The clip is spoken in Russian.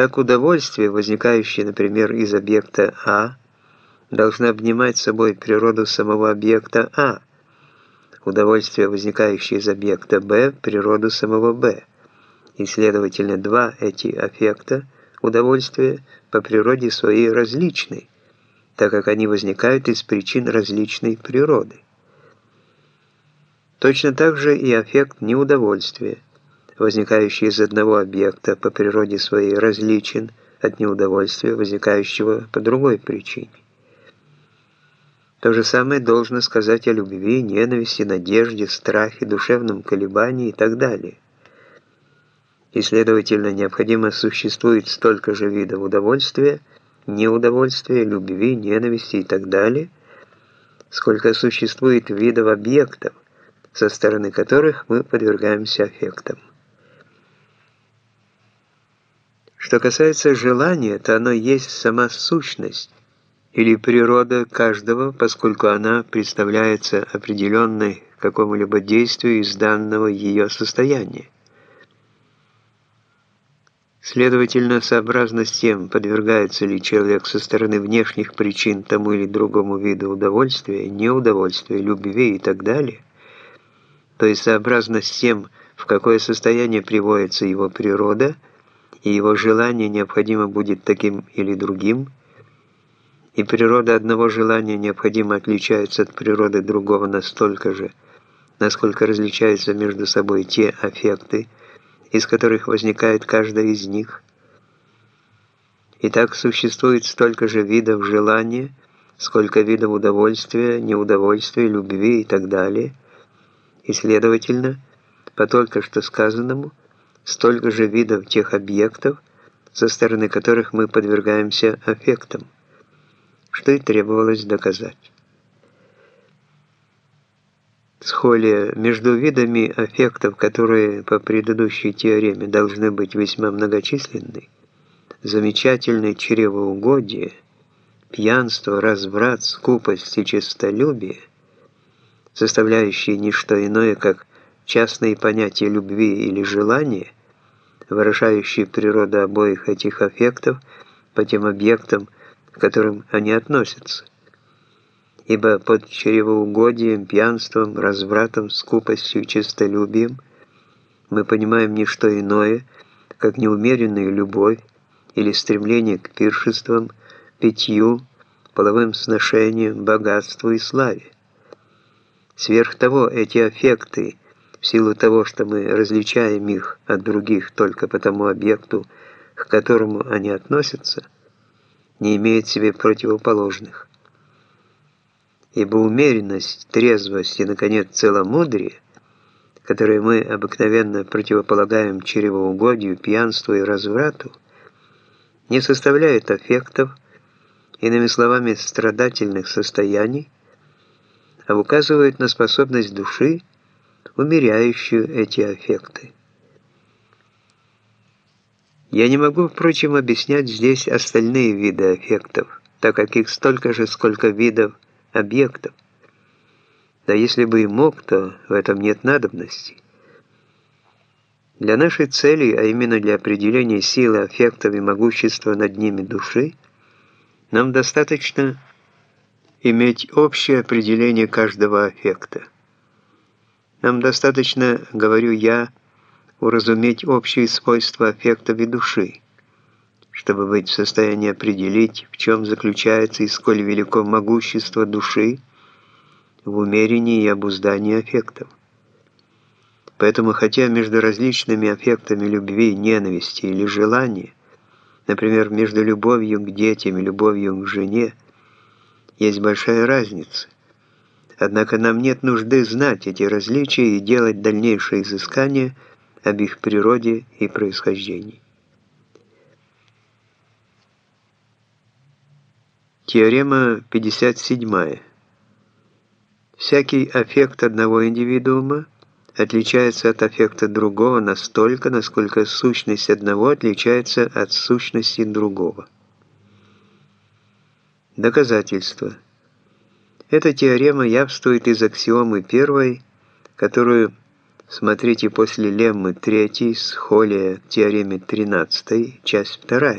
Так удовольствие, возникающее, например, из объекта А, должно обнимать собой природу самого объекта А, удовольствие, возникающее из объекта Б, природу самого Б. И, следовательно, два эти аффекта, удовольствия, по природе своей различны, так как они возникают из причин различной природы. Точно так же и аффект неудовольствия, возникающий из одного объекта по природе своей различен от неудовольствия, возникающего по другой причине. То же самое должно сказать о любви, ненависти, надежде, страхе, душевном колебании и так далее. И, следовательно, необходимо существует столько же видов удовольствия, неудовольствия, любви, ненависти и так далее, сколько существует видов объектов, со стороны которых мы подвергаемся аффектам. Что касается желания, то оно есть сама сущность, или природа каждого, поскольку она представляется определенной какому-либо действию из данного ее состояния. Следовательно, сообразно с тем, подвергается ли человек со стороны внешних причин тому или другому виду удовольствия, неудовольствия, любви и так далее, то есть сообразно с тем, в какое состояние приводится его природа, и его желание необходимо будет таким или другим – и природа одного желания необходимо отличается от природы другого настолько же, насколько различаются между собой те аффекты, из которых возникает каждая из них. И так существует столько же видов желания, сколько видов удовольствия, неудовольствия, любви и так далее, и, следовательно, по только что сказанному, столько же видов тех объектов, со стороны которых мы подвергаемся аффектам что и требовалось доказать. Схолия между видами аффектов, которые по предыдущей теореме должны быть весьма многочисленны, замечательное чревоугодие, пьянство, разврат, скупость и честолюбие, составляющие не что иное, как частные понятия любви или желания, выражающие природу обоих этих аффектов по тем объектам, к которым они относятся. Ибо под чревоугодием, пьянством, развратом, скупостью, честолюбием мы понимаем не что иное, как неумеренную любовь или стремление к пиршествам, питью, половым сношениям, богатству и славе. Сверх того, эти аффекты, в силу того, что мы различаем их от других только по тому объекту, к которому они относятся – не имеет себе противоположных. Ибо умеренность, трезвость и, наконец, целомудрие, которые мы обыкновенно противополагаем чревоугодию, пьянству и разврату, не составляют аффектов, иными словами, страдательных состояний, а указывают на способность души, умеряющую эти аффекты. Я не могу, впрочем, объяснять здесь остальные виды аффектов, так как их столько же, сколько видов объектов. Да если бы и мог, то в этом нет надобности. Для нашей цели, а именно для определения силы аффектов и могущества над ними души, нам достаточно иметь общее определение каждого аффекта. Нам достаточно, говорю я, уразуметь общие свойства аффектов и души, чтобы быть в состоянии определить, в чем заключается и сколь велико могущество души в умерении и обуздании аффектов. Поэтому, хотя между различными аффектами любви, ненависти или желания, например, между любовью к детям и любовью к жене, есть большая разница, однако нам нет нужды знать эти различия и делать дальнейшие изыскания – об их природе и происхождении. Теорема 57. Всякий аффект одного индивидуума отличается от аффекта другого настолько, насколько сущность одного отличается от сущности другого. Доказательство. Эта теорема явствует из аксиомы первой, которую Смотрите после леммы 3, схолия к теореме 13, часть 2.